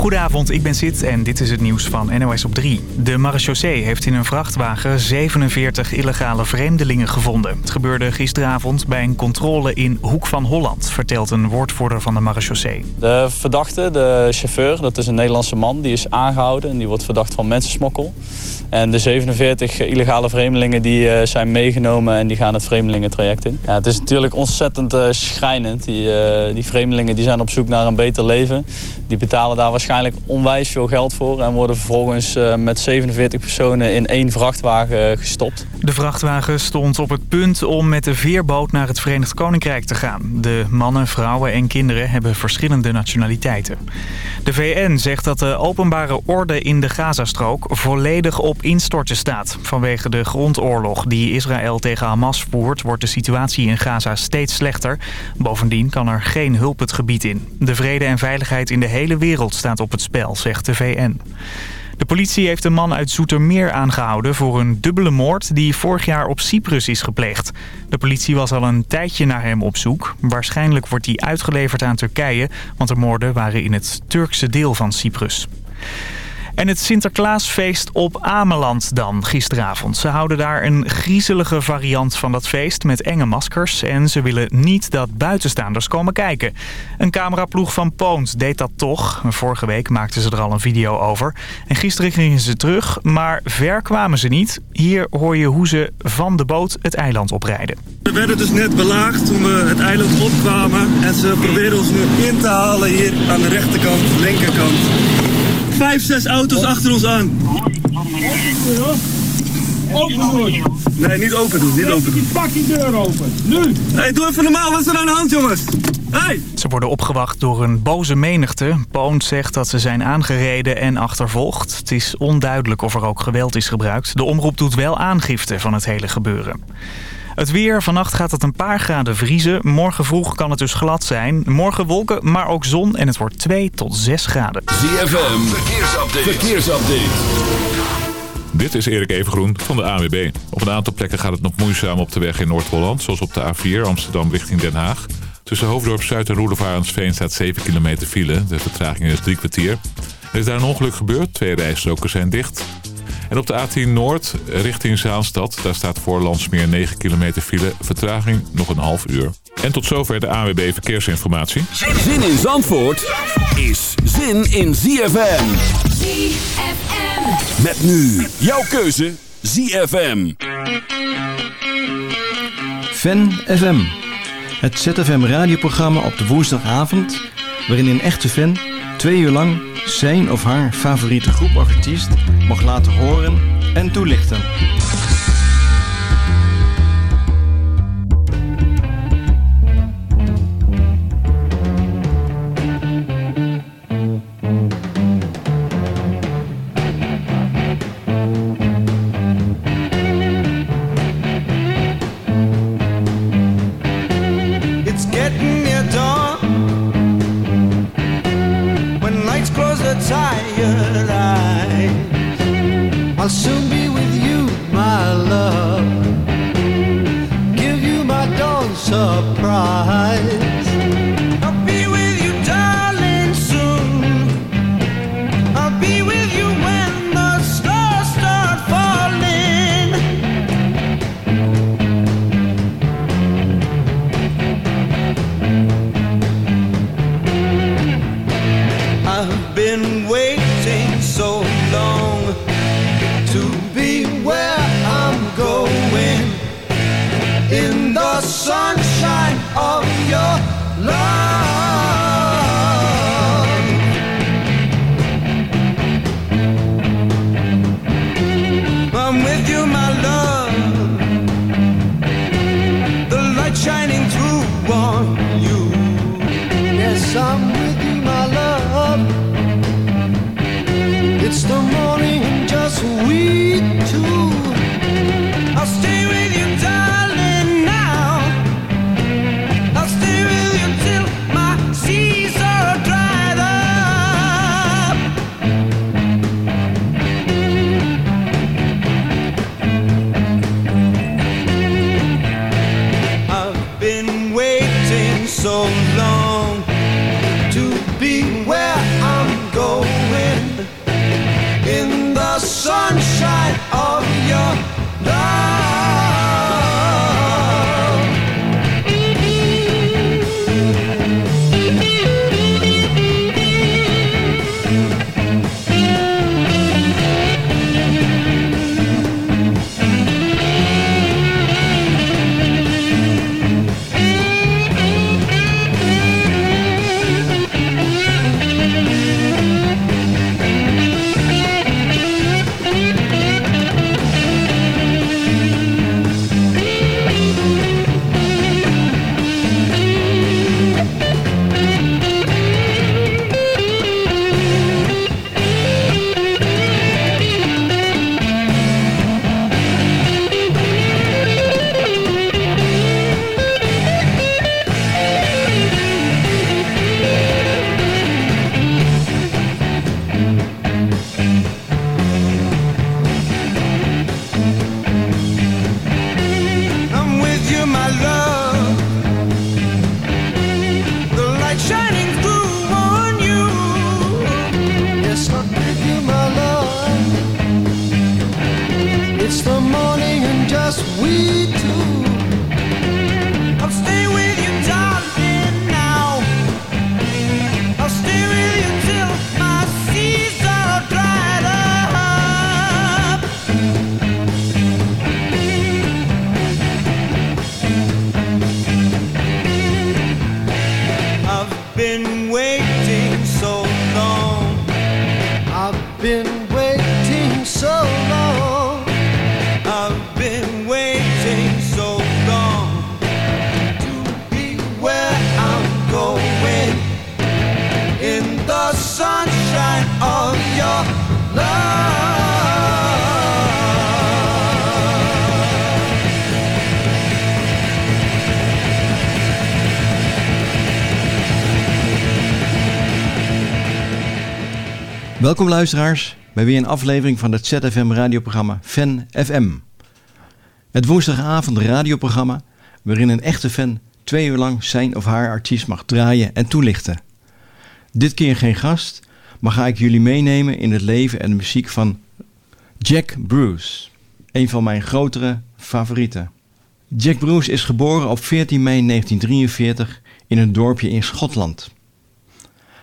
Goedenavond, ik ben Sid en dit is het nieuws van NOS op 3. De marechaussee heeft in een vrachtwagen 47 illegale vreemdelingen gevonden. Het gebeurde gisteravond bij een controle in Hoek van Holland, vertelt een woordvoerder van de marechaussee. De verdachte, de chauffeur, dat is een Nederlandse man, die is aangehouden en die wordt verdacht van mensensmokkel. En de 47 illegale vreemdelingen die eh, zijn meegenomen en die gaan het vreemdelingentraject in. Ja, het is natuurlijk ontzettend uh, schrijnend. Die, uh, die vreemdelingen die zijn op zoek naar een beter leven. Die betalen daar waarschijnlijk onwijs veel geld voor... en worden vervolgens met 47 personen in één vrachtwagen gestopt. De vrachtwagen stond op het punt om met de veerboot naar het Verenigd Koninkrijk te gaan. De mannen, vrouwen en kinderen hebben verschillende nationaliteiten. De VN zegt dat de openbare orde in de Gazastrook volledig op instorten staat. Vanwege de grondoorlog die Israël tegen Hamas voert... wordt de situatie in Gaza steeds slechter. Bovendien kan er geen hulp het gebied in. De vrede en veiligheid in de hele wereld staat op het spel, zegt de VN. De politie heeft een man uit Zoetermeer aangehouden voor een dubbele moord die vorig jaar op Cyprus is gepleegd. De politie was al een tijdje naar hem op zoek. Waarschijnlijk wordt hij uitgeleverd aan Turkije, want de moorden waren in het Turkse deel van Cyprus. En het Sinterklaasfeest op Ameland dan gisteravond. Ze houden daar een griezelige variant van dat feest met enge maskers. En ze willen niet dat buitenstaanders komen kijken. Een cameraploeg van Poont deed dat toch. Vorige week maakten ze er al een video over. En gisteren gingen ze terug, maar ver kwamen ze niet. Hier hoor je hoe ze van de boot het eiland oprijden. We werden dus net belaagd toen we het eiland opkwamen. En ze proberen ons nu in te halen hier aan de rechterkant, linkerkant vijf, zes auto's achter ons aan. Open doen. Nee, niet open doen, niet open doen. Pak die deur open, nu. hey, doe even normaal, wat is er aan de hand jongens? Hey. Ze worden opgewacht door een boze menigte. Poont zegt dat ze zijn aangereden en achtervolgd. Het is onduidelijk of er ook geweld is gebruikt. De omroep doet wel aangifte van het hele gebeuren. Het weer. Vannacht gaat het een paar graden vriezen. Morgen vroeg kan het dus glad zijn. Morgen wolken, maar ook zon en het wordt 2 tot 6 graden. ZFM. Verkeersupdate. Verkeersupdate. Dit is Erik Evengroen van de AWB. Op een aantal plekken gaat het nog moeizaam op de weg in Noord-Holland. Zoals op de A4 Amsterdam richting Den Haag. Tussen Hoofddorp Zuid en Roelofarensveen staat 7 kilometer file. De vertraging is drie kwartier. Er is daar een ongeluk gebeurd. Twee rijstroken zijn dicht. En op de A10 Noord richting Zaanstad, daar staat voor Landsmeer 9 kilometer file. Vertraging nog een half uur. En tot zover de AWB Verkeersinformatie. Zin in Zandvoort is zin in ZFM. ZFM. Met nu jouw keuze ZFM. Fan FM. Het ZFM radioprogramma op de woensdagavond... waarin een echte fan twee uur lang zijn of haar favoriete groep of artiest mag laten horen en toelichten. Luisteraars bij weer een aflevering van het ZFM radioprogramma Fan FM. Het woensdagavond radioprogramma waarin een echte fan twee uur lang zijn of haar artiest mag draaien en toelichten. Dit keer geen gast, maar ga ik jullie meenemen in het leven en de muziek van Jack Bruce, een van mijn grotere favorieten. Jack Bruce is geboren op 14 mei 1943 in een dorpje in Schotland.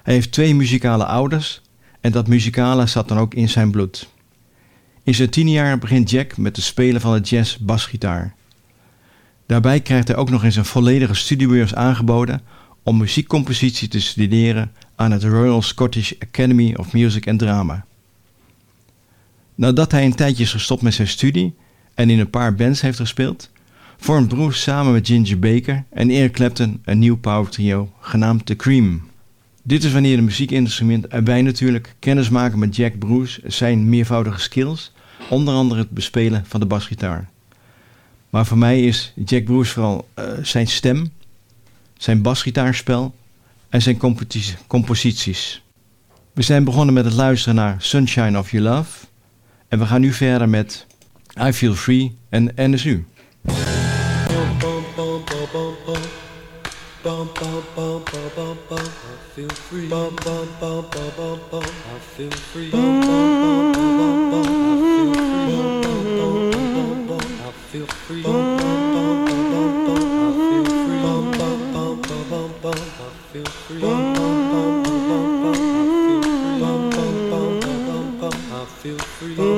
Hij heeft twee muzikale ouders en dat muzikale zat dan ook in zijn bloed. In zijn tien jaar begint Jack met het spelen van de jazz basgitaar. Daarbij krijgt hij ook nog eens een volledige studiebeurs aangeboden om muziekcompositie te studeren aan het Royal Scottish Academy of Music and Drama. Nadat hij een tijdje is gestopt met zijn studie en in een paar bands heeft gespeeld, vormt Bruce samen met Ginger Baker en Eric Clapton een nieuw power trio genaamd The Cream. Dit is wanneer de muziekinstrument en wij natuurlijk kennis maken met Jack Bruce zijn meervoudige skills, onder andere het bespelen van de basgitaar. Maar voor mij is Jack Bruce vooral uh, zijn stem, zijn basgitaarspel en zijn composities. We zijn begonnen met het luisteren naar Sunshine of Your Love en we gaan nu verder met I Feel Free en NSU. Bum bum bum bum bum bum I feel free bum bum bum bum bum bum I feel free bum bum bum bum bum bum I feel free bum bum bum bum bum I feel free bum bum bum bum bum I feel free bum bum bum bum bum I feel free bum bum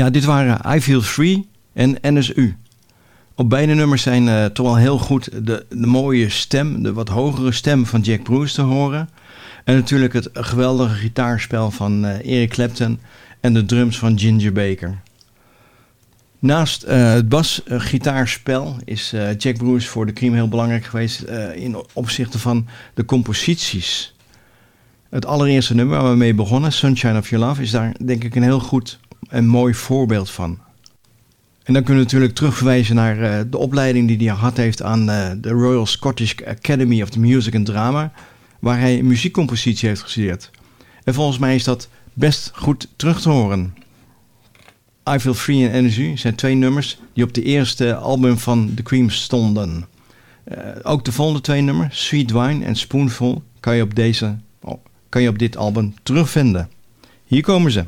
Ja, dit waren I Feel Free en NSU. Op beide nummers zijn eh, toch wel heel goed de, de mooie stem, de wat hogere stem van Jack Bruce te horen. En natuurlijk het geweldige gitaarspel van eh, Eric Clapton en de drums van Ginger Baker. Naast eh, het basgitaarspel is Jack Bruce voor de Cream heel belangrijk geweest in opzichte van de composities. Het allereerste nummer waar we mee begonnen, Sunshine of Your Love, is daar denk ik een heel goed en mooi voorbeeld van. En dan kunnen we natuurlijk terugverwijzen naar eh, de opleiding die hij gehad heeft aan eh, de Royal Scottish Academy of Music and Drama, waar hij muziekcompositie heeft gestudeerd. En volgens mij is dat best goed terug te horen. I Feel Free en Energy zijn twee nummers die op de eerste album van The Cream stonden. Eh, ook de volgende twee nummers, Sweet Wine en Spoonful, kan je op, deze, oh, kan je op dit album terugvinden. Hier komen ze.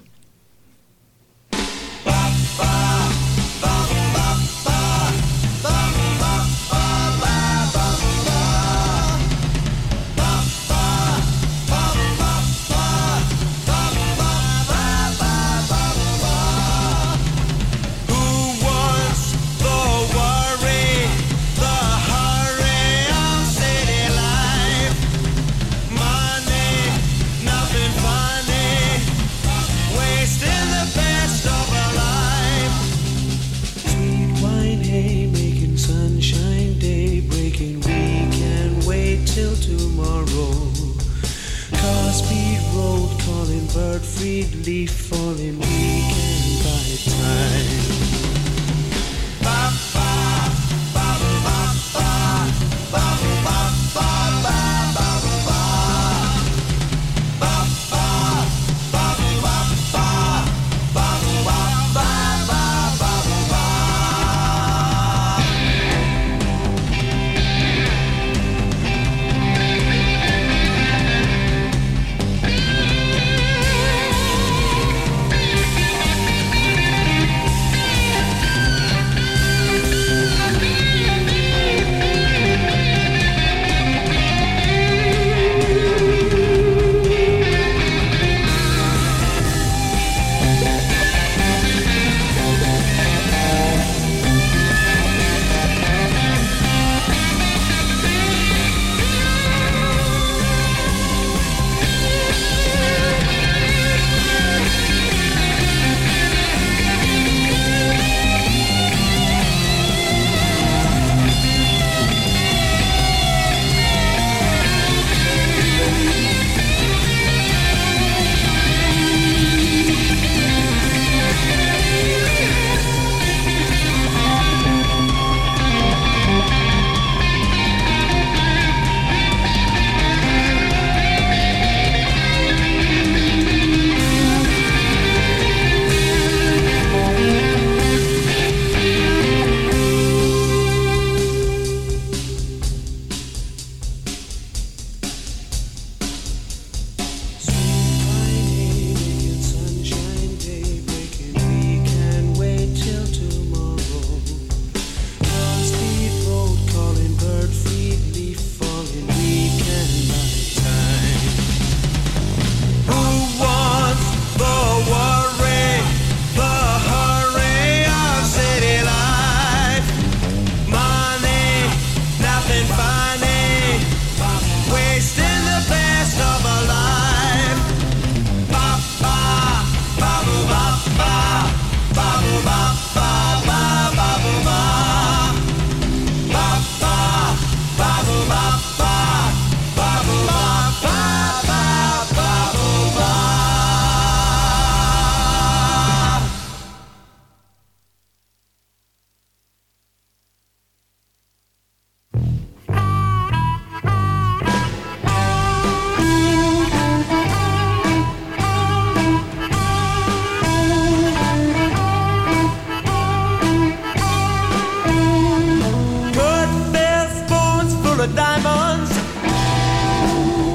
Of diamonds,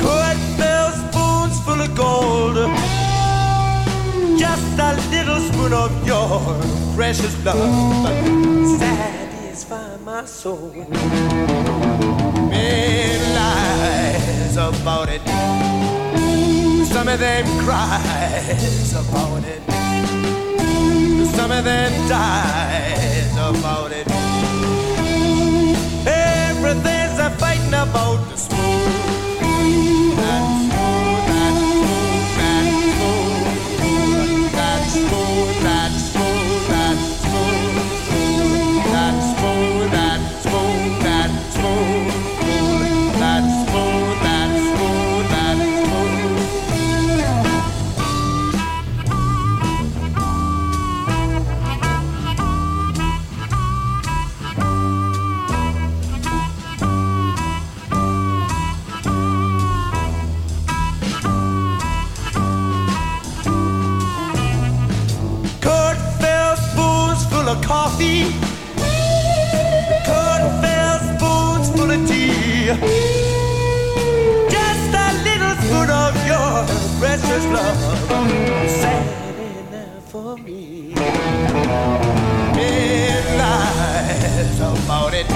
could fill spoons full of gold. Just a little spoon of your precious love satisfy my soul. Many lies about it. Some of them cries about it. Some of them dies about it. Everything's they're fighting about the smoke. And smoke, and smoke, and smoke, and smoke, and smoke. Precious love. Sad enough for me. Lies about it.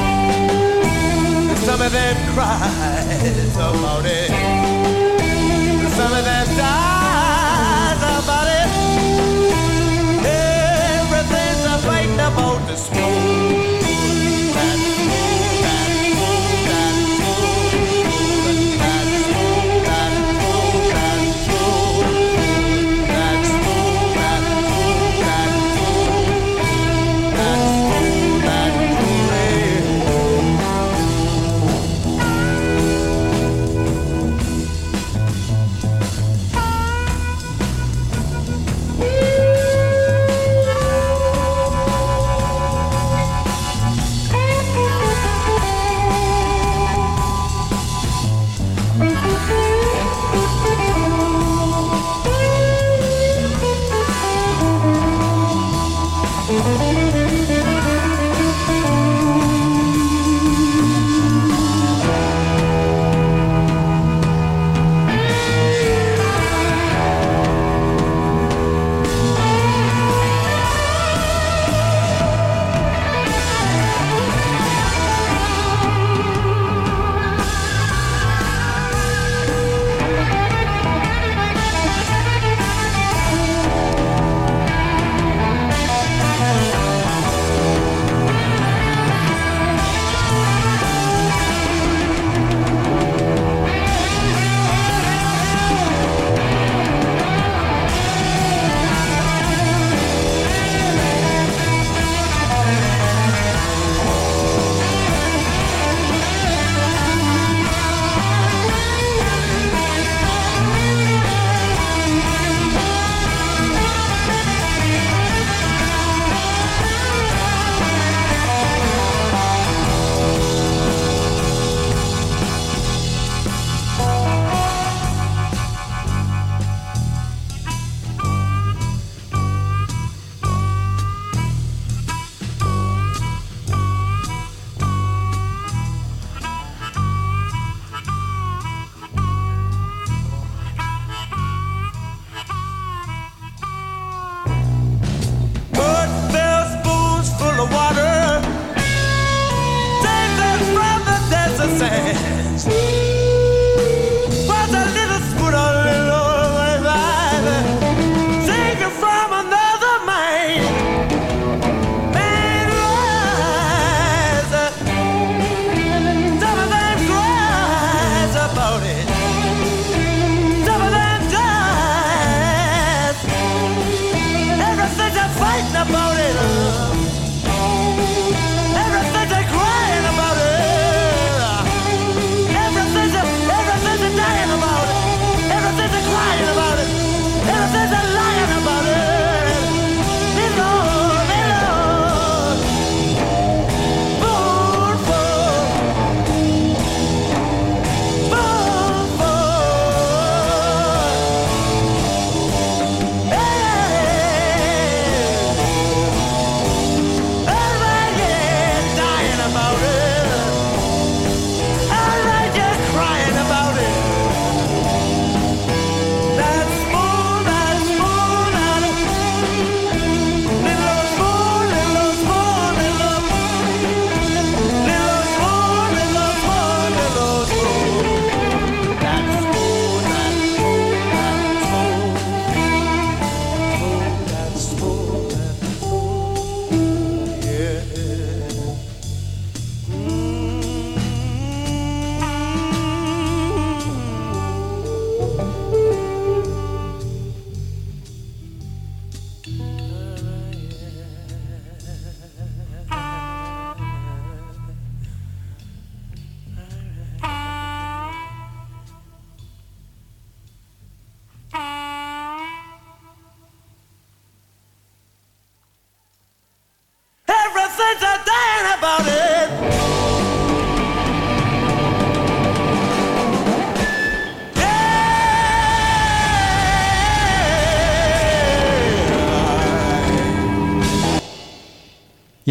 Some of them cries about it. Some of them dies about it. Everything's a fighting about the smooth.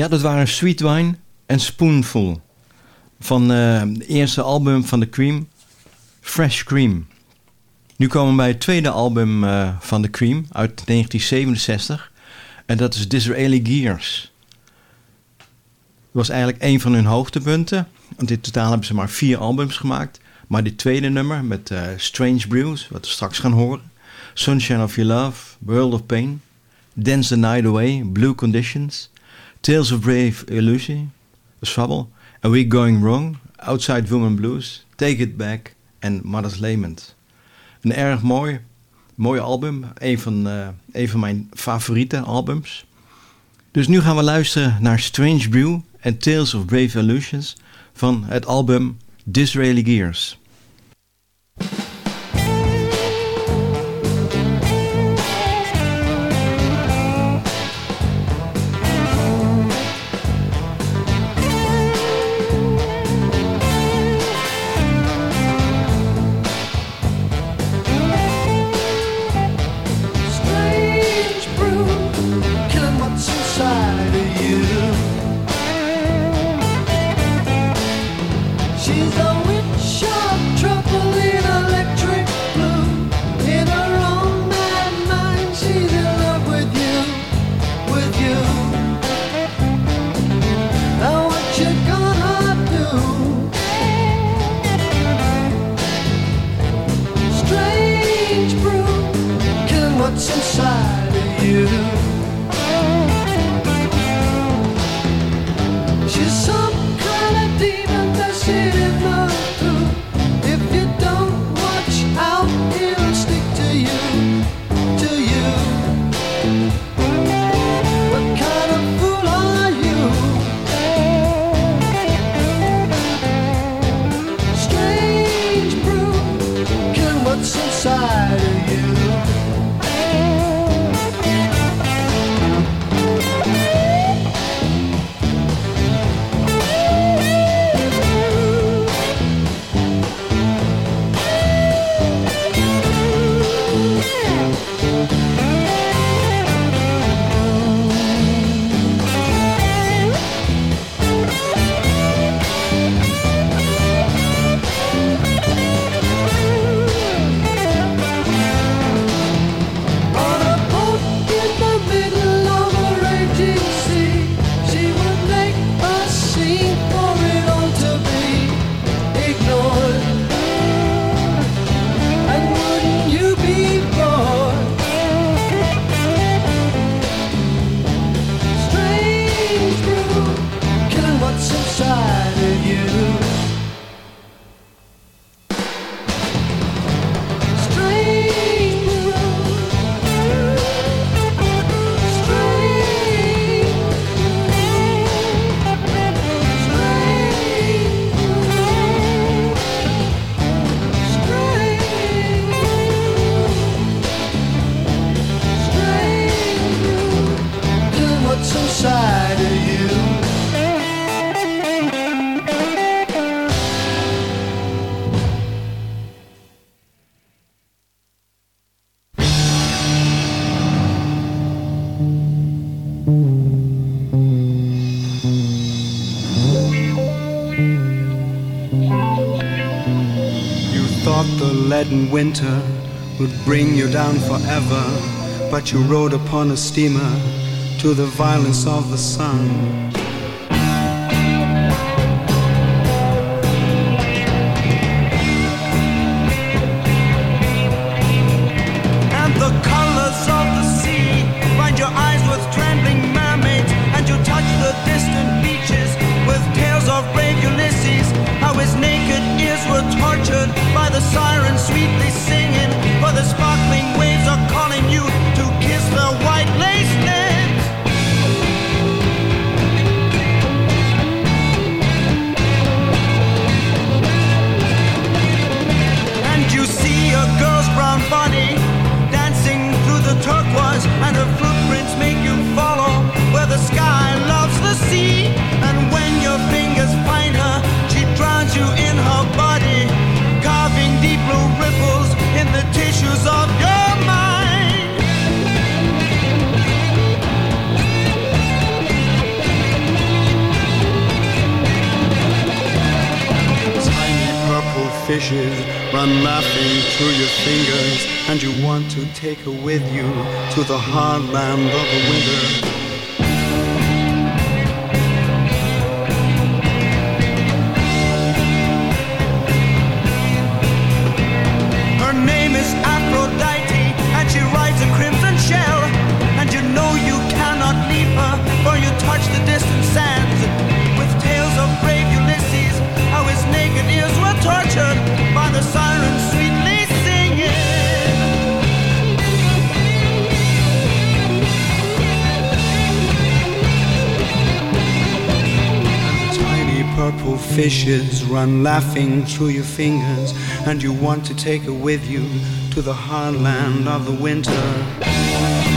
Ja, dat waren Sweet Wine en Spoonful. Van uh, het eerste album van The Cream, Fresh Cream. Nu komen we bij het tweede album uh, van The Cream uit 1967. En dat is Disraeli Gears. Dat was eigenlijk een van hun hoogtepunten. Want in totaal hebben ze maar vier albums gemaakt. Maar dit tweede nummer met uh, Strange Brews, wat we straks gaan horen. Sunshine of Your Love, World of Pain. Dance the Night Away, Blue Conditions. Tales of Brave Illusion, A Trouble. And We Going Wrong, Outside Woman Blues, Take It Back en Mother's Lament. Een erg mooi, mooi album. Een van, uh, een van mijn favoriete albums. Dus nu gaan we luisteren naar Strange Brew en Tales of Brave Illusions van het album Disraeli Gears. she's always winter would bring you down forever, but you rode upon a steamer to the violence of the sun. Fishes run laughing through your fingers, and you want to take her with you to the hard land of the winter. Fishes run laughing through your fingers, and you want to take her with you to the hard land of the winter.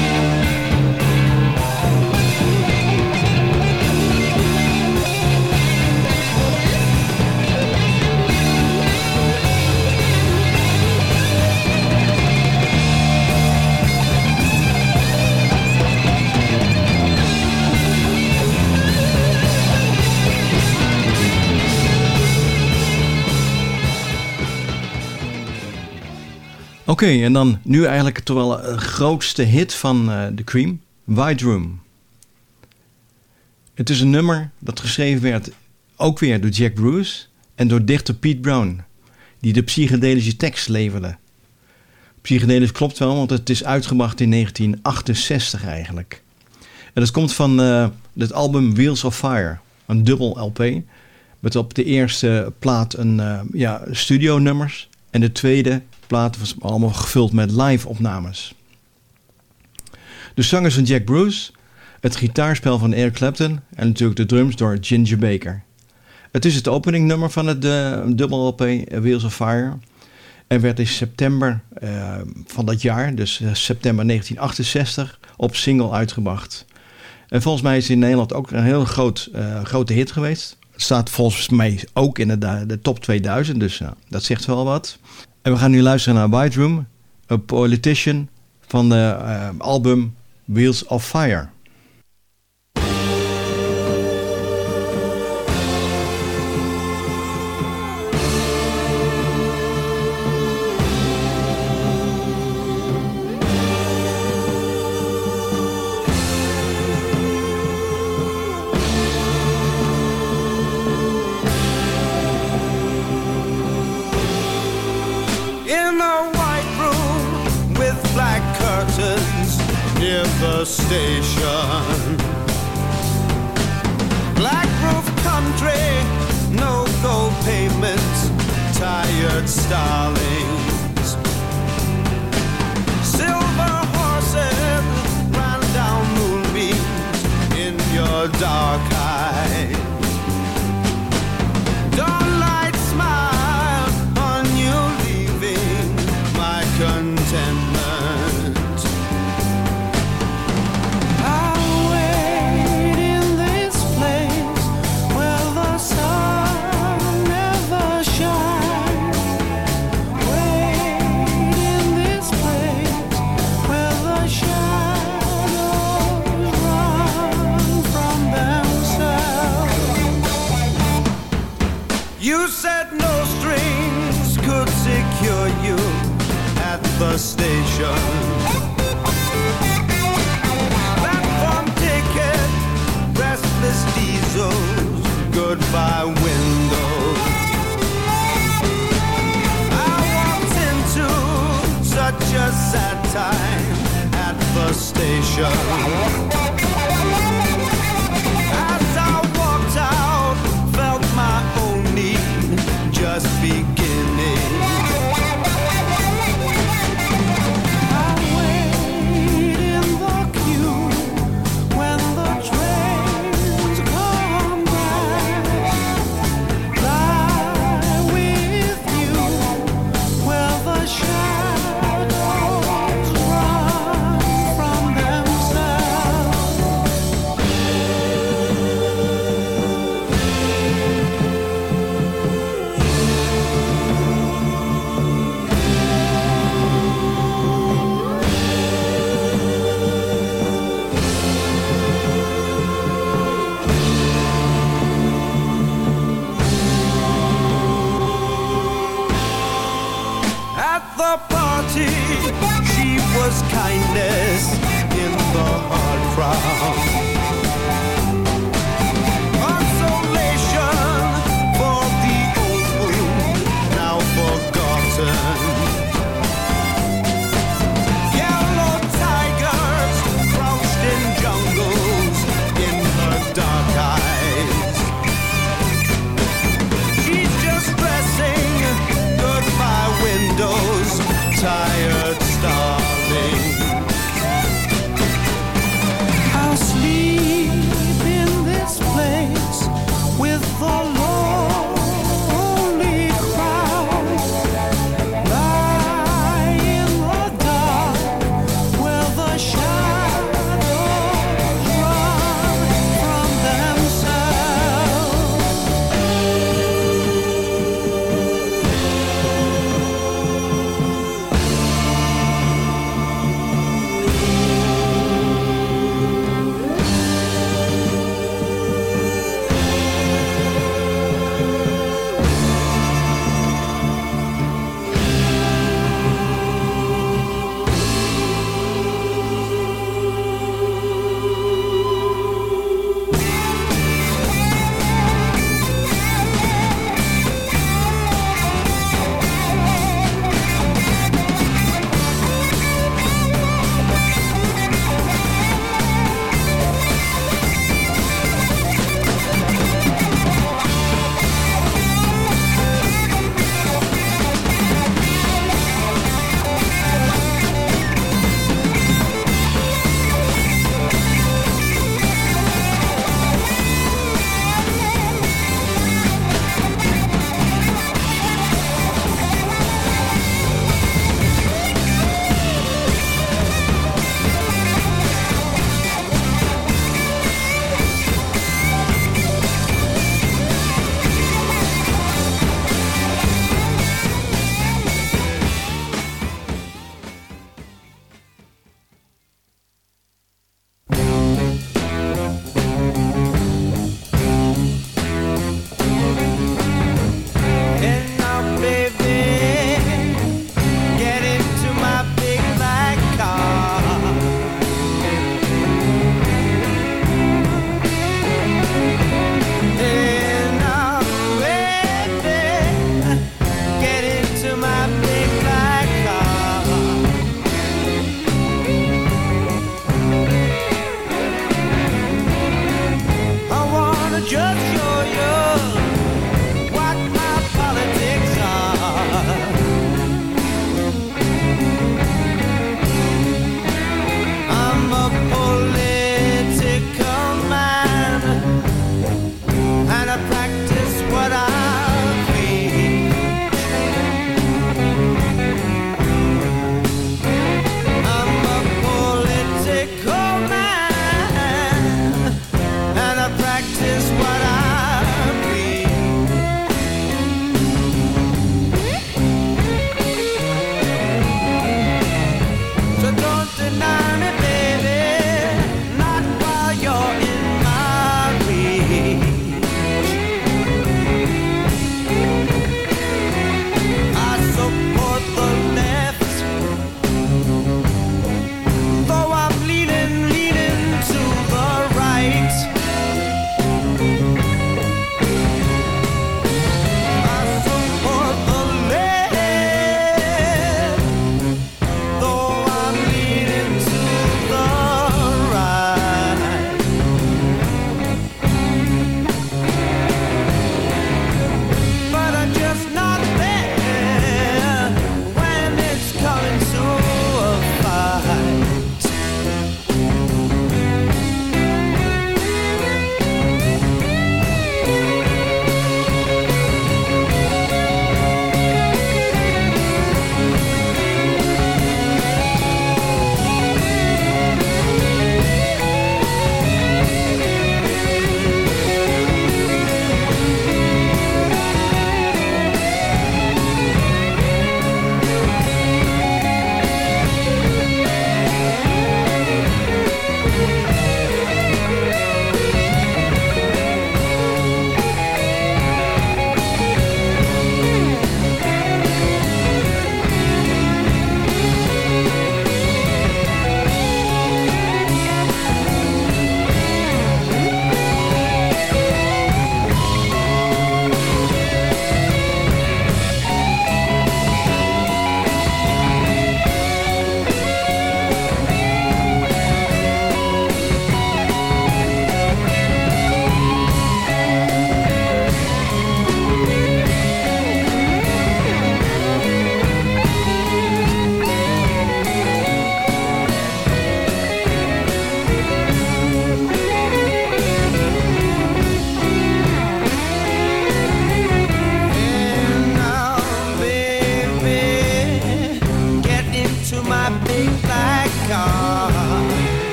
Oké, en dan nu eigenlijk toch wel een grootste hit van eh The Cream, White Room. Het is een nummer dat geschreven werd ook weer door Jack Bruce en door dichter Pete Brown, die de psychedelische tekst leverde. Psychedelisch klopt wel, want het is uitgebracht in 1968 eigenlijk. En dat komt van eh, het album Wheels of Fire, een dubbel LP. Met op de eerste plaat een eh, ja, studio nummers en de tweede plaat was allemaal gevuld met live opnames. De zangers van Jack Bruce, het gitaarspel van Eric Clapton en natuurlijk de drums door Ginger Baker. Het is het openingnummer van het eh, dubbel LP eh, Wheels of Fire. En werd in september eh, van dat jaar, dus eh, september 1968, op single uitgebracht. En volgens mij is het in Nederland ook een heel groot, eh, grote hit geweest. Het staat volgens mij ook in de, de top 2000, dus nou, dat zegt wel wat. En we gaan nu luisteren naar White Room, A Politician, van de eh, album Wheels of Fire. The station. Black roof country, no gold pavements, tired starlings. Silver horses ran down moonbeams in your dark You said no strings could secure you at the station. Platform ticket, restless diesels, goodbye windows. I walked into such a sad time at the station.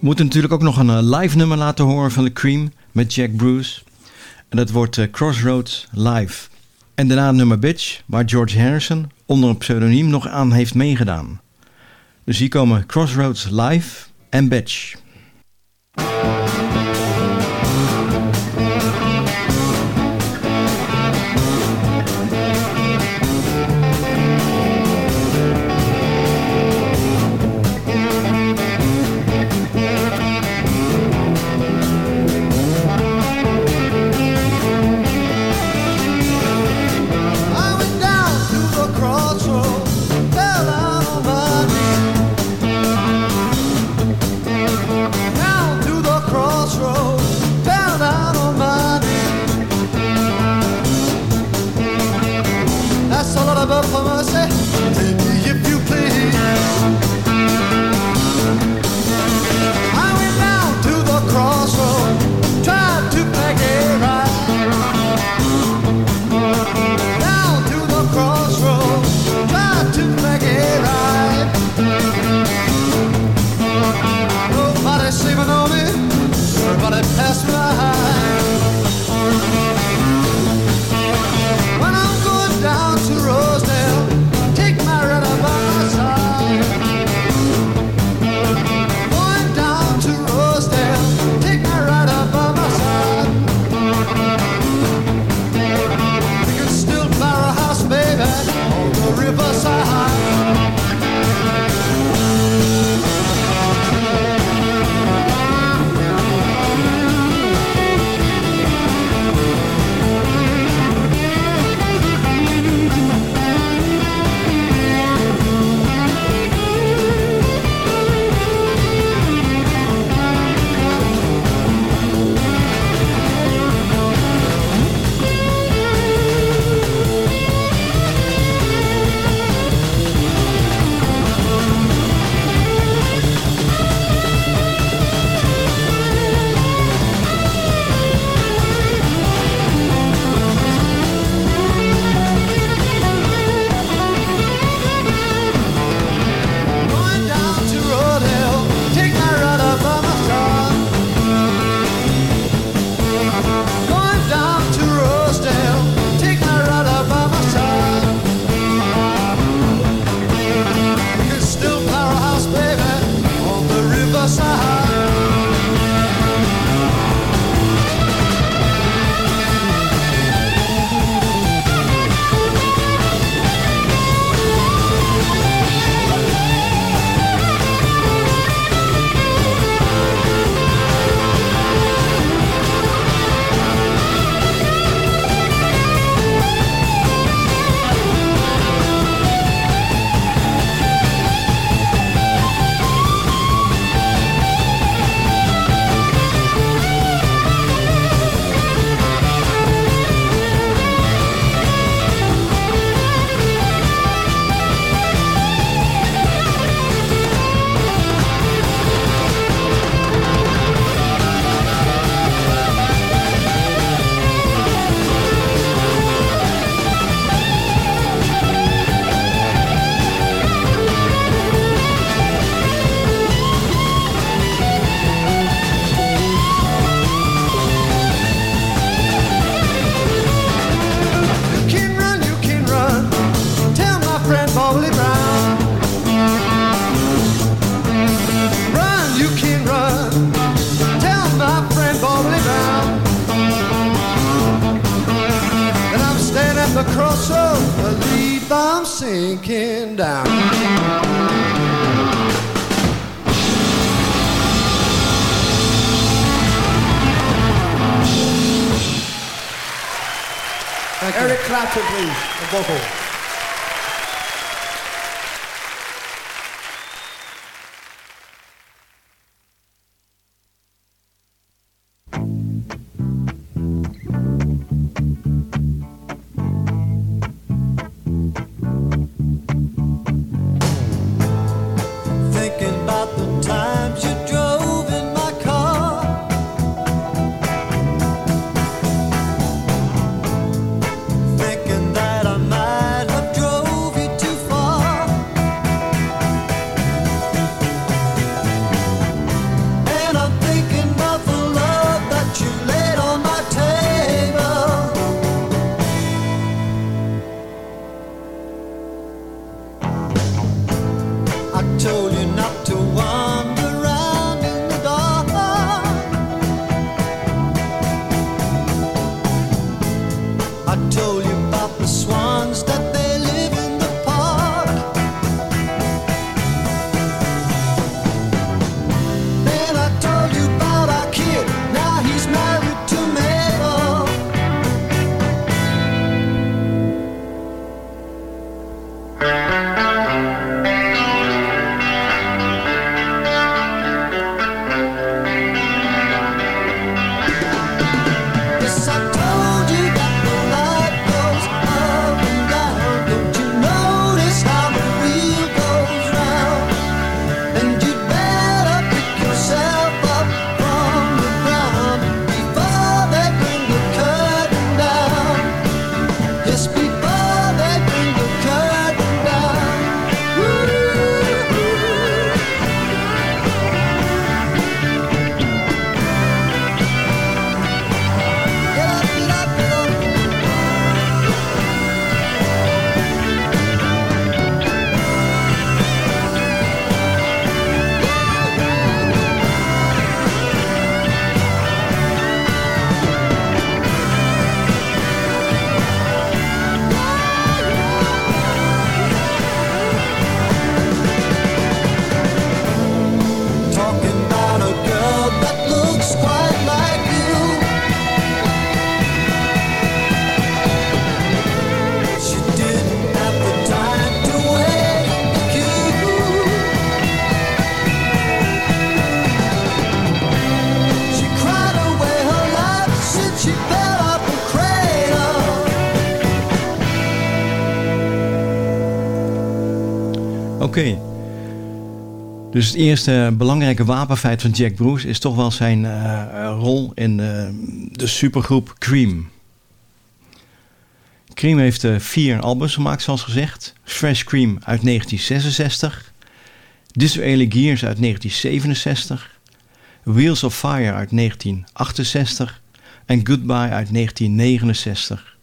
moeten natuurlijk ook nog een eh, live nummer laten horen van The Cream met Jack Bruce. En dat wordt eh, Crossroads Live. En daarna het nummer Bitch, waar George Harrison onder een pseudoniem nog aan heeft meegedaan. Dus hier komen Crossroads Live en Bitch. poco. Oké. Dus het eerste belangrijke wapenfeit van Jack Bruce is toch wel zijn eh, rol in eh, de supergroep Cream. Cream heeft eh, vier albums gemaakt, zoals gezegd. Fresh Cream uit 1966. Disraeli Gears uit 1967. Wheels of Fire uit 1968. En Goodbye uit 1969.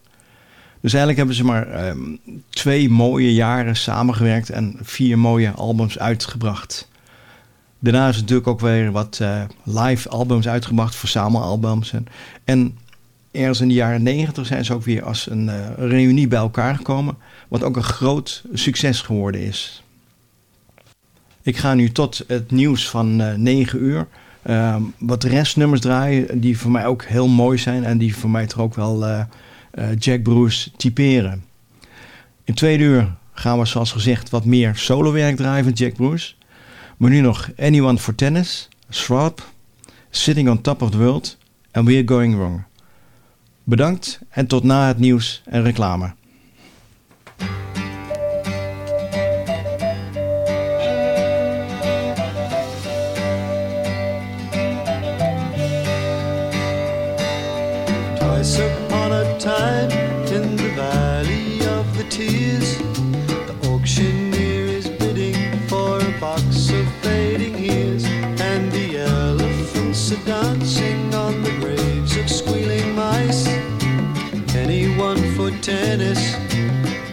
Dus eigenlijk hebben ze maar ehm, twee mooie jaren samengewerkt en vier mooie albums uitgebracht. Daarna is natuurlijk ook weer wat eh, live albums uitgebracht, verzamelalbums. En, en ergens in de jaren negentig zijn ze ook weer als een uh, reunie bij elkaar gekomen. Wat ook een groot succes geworden is. Ik ga nu tot het nieuws van uh, 9 uur. Uh, wat restnummers draaien die voor mij ook heel mooi zijn. En die voor mij toch ook wel Jack Bruce typeren. In tweede uur gaan we zoals gezegd wat meer solowerk draaien van Jack Bruce. Maar nu nog Anyone for Tennis, Shroud, Sitting on Top of the World en We're Going Wrong. Bedankt en tot na het nieuws en reclame. Box of fading years, and the elephants are dancing on the graves of squealing mice. Anyone for tennis?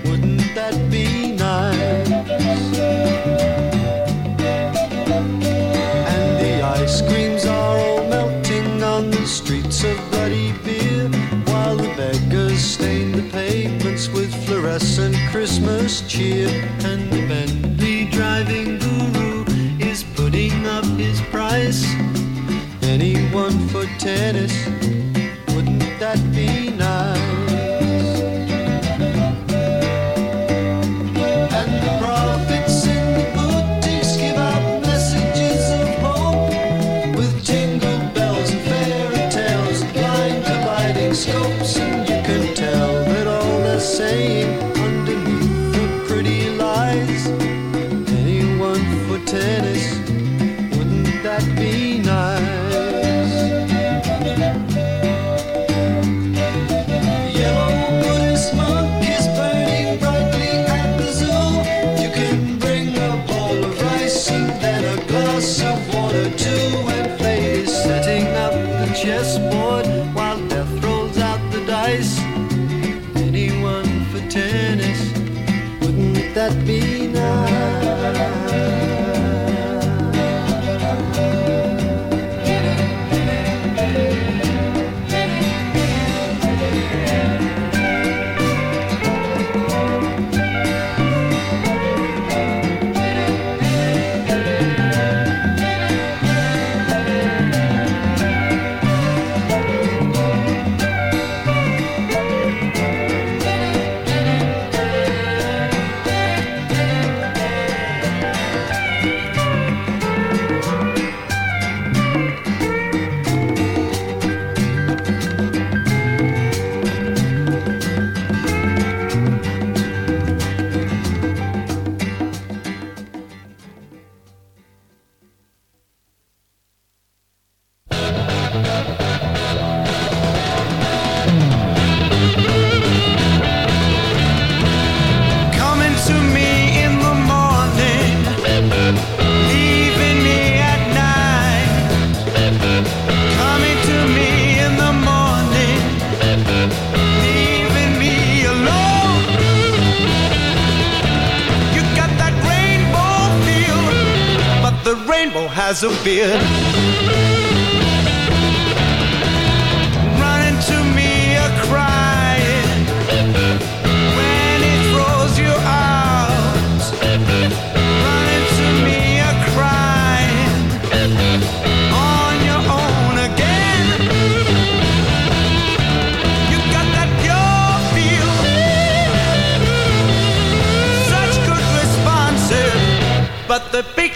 Wouldn't that be nice? And the ice creams are all melting on the streets of bloody beer, while the beggars stain the pavements with fluorescent Christmas cheer. And the Bentley driving Anyone for tennis?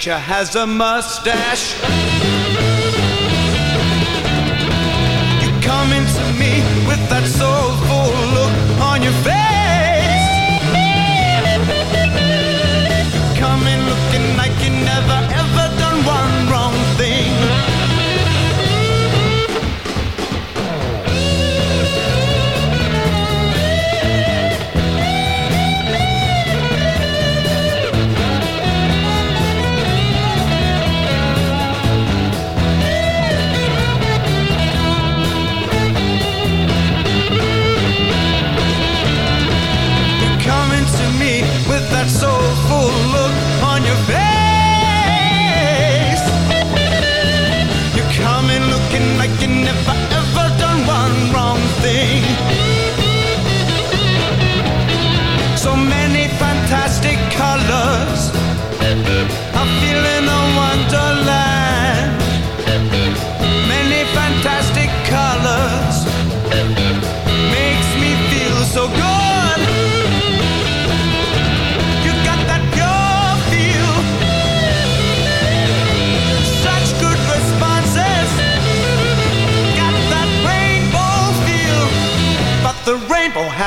Picture has a mustache.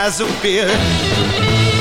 Has a